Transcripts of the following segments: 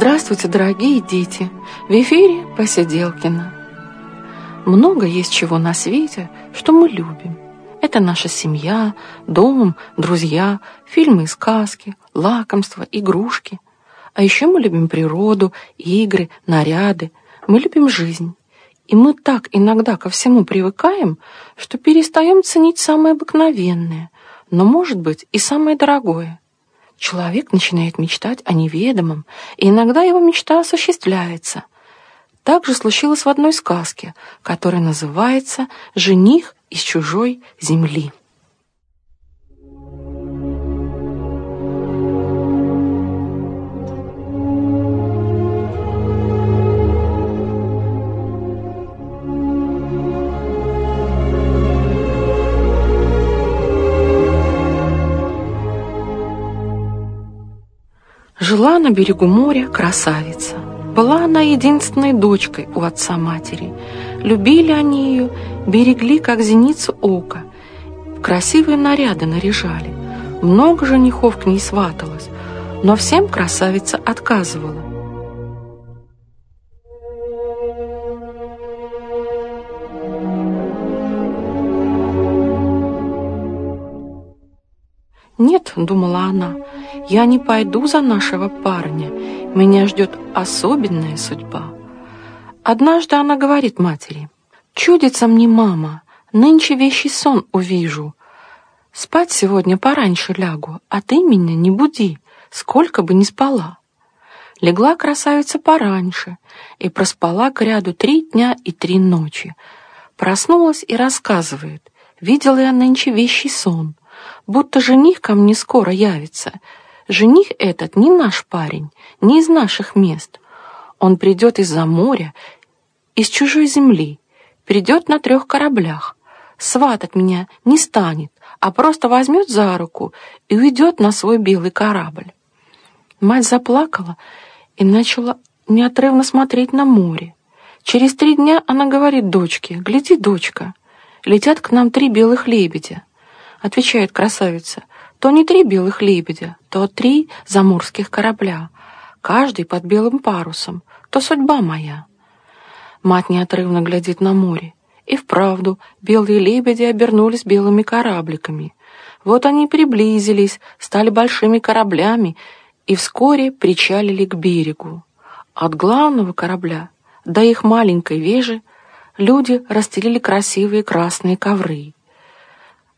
Здравствуйте, дорогие дети! В эфире Посиделкина. Много есть чего на свете, что мы любим. Это наша семья, дом, друзья, фильмы и сказки, лакомства, игрушки. А еще мы любим природу, игры, наряды. Мы любим жизнь. И мы так иногда ко всему привыкаем, что перестаем ценить самое обыкновенное, но, может быть, и самое дорогое. Человек начинает мечтать о неведомом, и иногда его мечта осуществляется. Так же случилось в одной сказке, которая называется «Жених из чужой земли». Жила на берегу моря красавица. Была она единственной дочкой у отца-матери. Любили они ее, берегли, как зеницу ока. Красивые наряды наряжали. Много женихов к ней сваталось, но всем красавица отказывала. «Нет», — думала она, — «я не пойду за нашего парня. Меня ждет особенная судьба». Однажды она говорит матери, «Чудится мне, мама, нынче вещий сон увижу. Спать сегодня пораньше лягу, а ты меня не буди, сколько бы ни спала». Легла красавица пораньше и проспала к ряду три дня и три ночи. Проснулась и рассказывает, «Видела я нынче вещий сон» будто жених ко мне скоро явится. Жених этот не наш парень, не из наших мест. Он придет из-за моря, из чужой земли, придет на трех кораблях. Сватать меня не станет, а просто возьмет за руку и уйдет на свой белый корабль. Мать заплакала и начала неотрывно смотреть на море. Через три дня она говорит дочке, «Гляди, дочка, летят к нам три белых лебедя» отвечает красавица, то не три белых лебедя, то три заморских корабля, каждый под белым парусом, то судьба моя. Мать неотрывно глядит на море. И вправду белые лебеди обернулись белыми корабликами. Вот они приблизились, стали большими кораблями и вскоре причалили к берегу. От главного корабля до их маленькой вежи люди расстелили красивые красные ковры.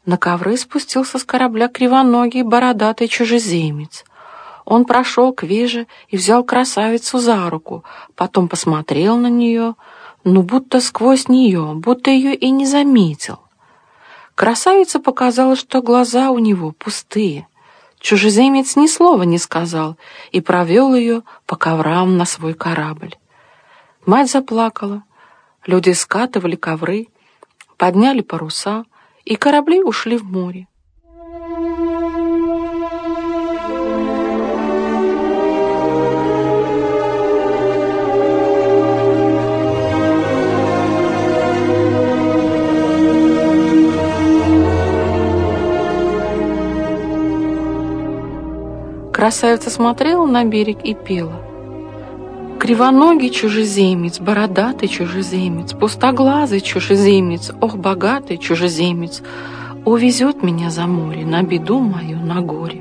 На ковры спустился с корабля кривоногий бородатый чужеземец. Он прошел к веже и взял красавицу за руку, потом посмотрел на нее, но будто сквозь нее, будто ее и не заметил. Красавица показала, что глаза у него пустые. Чужеземец ни слова не сказал и провел ее по коврам на свой корабль. Мать заплакала, люди скатывали ковры, подняли паруса — и корабли ушли в море. Красавица смотрела на берег и пела. Кривоногий чужеземец, бородатый чужеземец, пустоглазый чужеземец, ох, богатый чужеземец, увезет меня за море, на беду мою, на горе.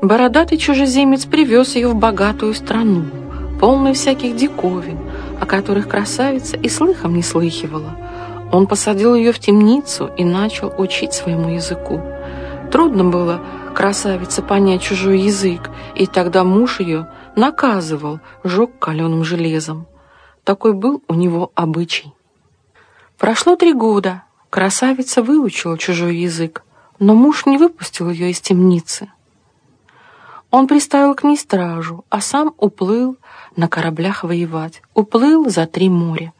Бородатый чужеземец привез ее в богатую страну полный всяких диковин, о которых красавица и слыхом не слыхивала. Он посадил ее в темницу и начал учить своему языку. Трудно было красавице понять чужой язык, и тогда муж ее наказывал, жег каленым железом. Такой был у него обычай. Прошло три года, красавица выучила чужой язык, но муж не выпустил ее из темницы. Он приставил к ней стражу, а сам уплыл на кораблях воевать. Уплыл за три моря.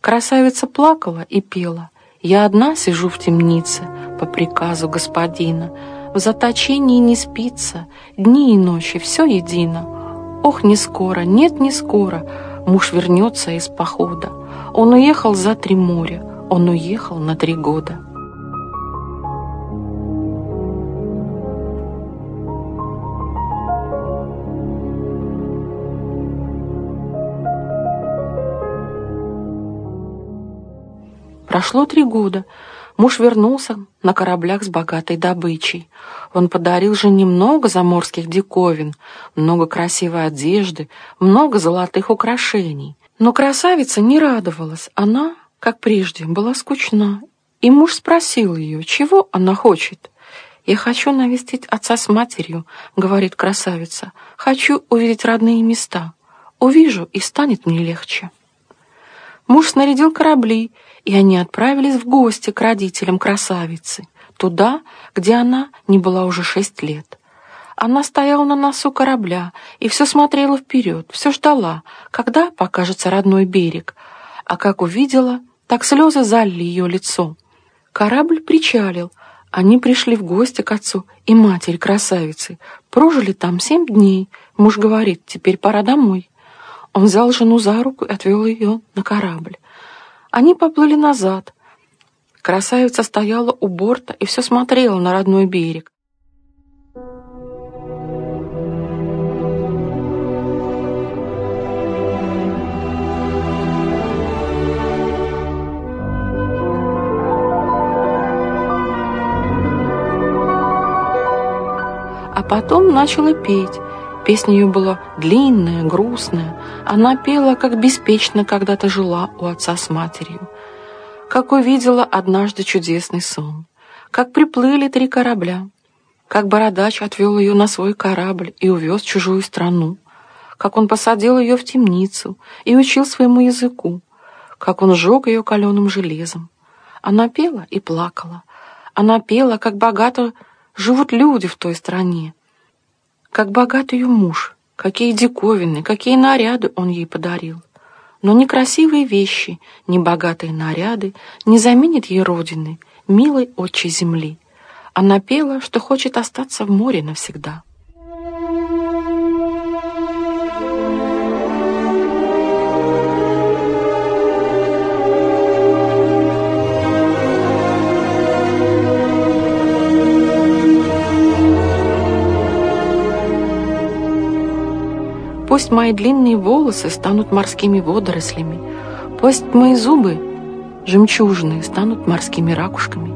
Красавица плакала и пела. «Я одна сижу в темнице по приказу господина. В заточении не спится, дни и ночи, все едино. Ох, не скоро, нет, не скоро муж вернется из похода. Он уехал за три моря, он уехал на три года. Прошло три года. Муж вернулся на кораблях с богатой добычей. Он подарил жене много заморских диковин, много красивой одежды, много золотых украшений. Но красавица не радовалась. Она, как прежде, была скучна. И муж спросил ее, чего она хочет. «Я хочу навестить отца с матерью», — говорит красавица. «Хочу увидеть родные места. Увижу, и станет мне легче». Муж снарядил корабли, и они отправились в гости к родителям красавицы, туда, где она не была уже шесть лет. Она стояла на носу корабля и все смотрела вперед, все ждала, когда покажется родной берег, а как увидела, так слезы залили ее лицо. Корабль причалил, они пришли в гости к отцу и матери красавицы, прожили там семь дней. Муж говорит, теперь пора домой. Он взял жену за руку и отвел ее на корабль. Они поплыли назад. Красавица стояла у борта и все смотрела на родной берег. А потом начала петь. Песня ее была длинная, грустная. Она пела, как беспечно когда-то жила у отца с матерью. Как увидела однажды чудесный сон. Как приплыли три корабля. Как бородач отвел ее на свой корабль и увез в чужую страну. Как он посадил ее в темницу и учил своему языку. Как он сжег ее каленым железом. Она пела и плакала. Она пела, как богато живут люди в той стране как богат ее муж, какие диковины, какие наряды он ей подарил. Но ни красивые вещи, ни богатые наряды не заменят ей родины, милой отчей земли. Она пела, что хочет остаться в море навсегда. Пусть мои длинные волосы станут морскими водорослями, пусть мои зубы жемчужные станут морскими ракушками.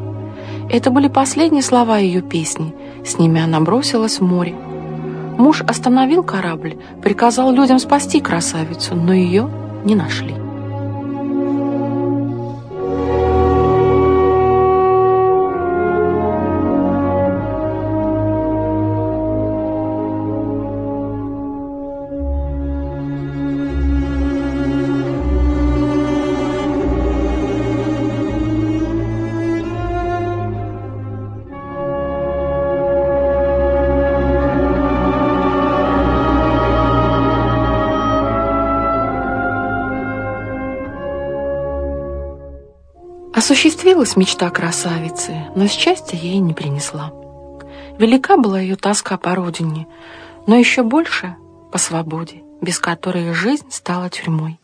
Это были последние слова ее песни. С ними она бросилась в море. Муж остановил корабль, приказал людям спасти красавицу, но ее не нашли. Осуществилась мечта красавицы, но счастья ей не принесла. Велика была ее тоска по родине, но еще больше по свободе, без которой жизнь стала тюрьмой.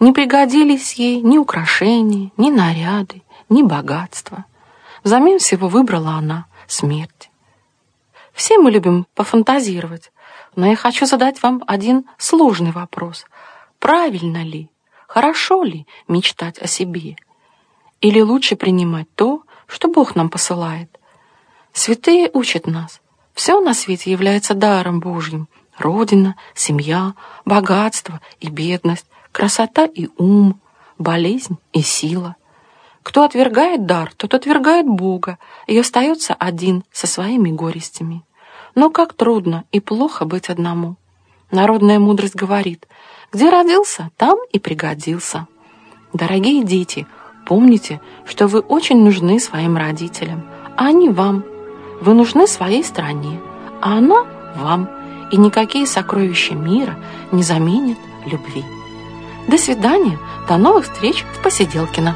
Не пригодились ей ни украшения, ни наряды, ни богатства. Взамен всего выбрала она смерть. Все мы любим пофантазировать, но я хочу задать вам один сложный вопрос. Правильно ли, хорошо ли мечтать о себе – или лучше принимать то, что Бог нам посылает? Святые учат нас. Все на свете является даром Божьим. Родина, семья, богатство и бедность, красота и ум, болезнь и сила. Кто отвергает дар, тот отвергает Бога и остается один со своими горестями. Но как трудно и плохо быть одному. Народная мудрость говорит, где родился, там и пригодился. Дорогие дети, Помните, что вы очень нужны своим родителям, а они вам. Вы нужны своей стране, а она вам. И никакие сокровища мира не заменят любви. До свидания, до новых встреч в Посиделкино.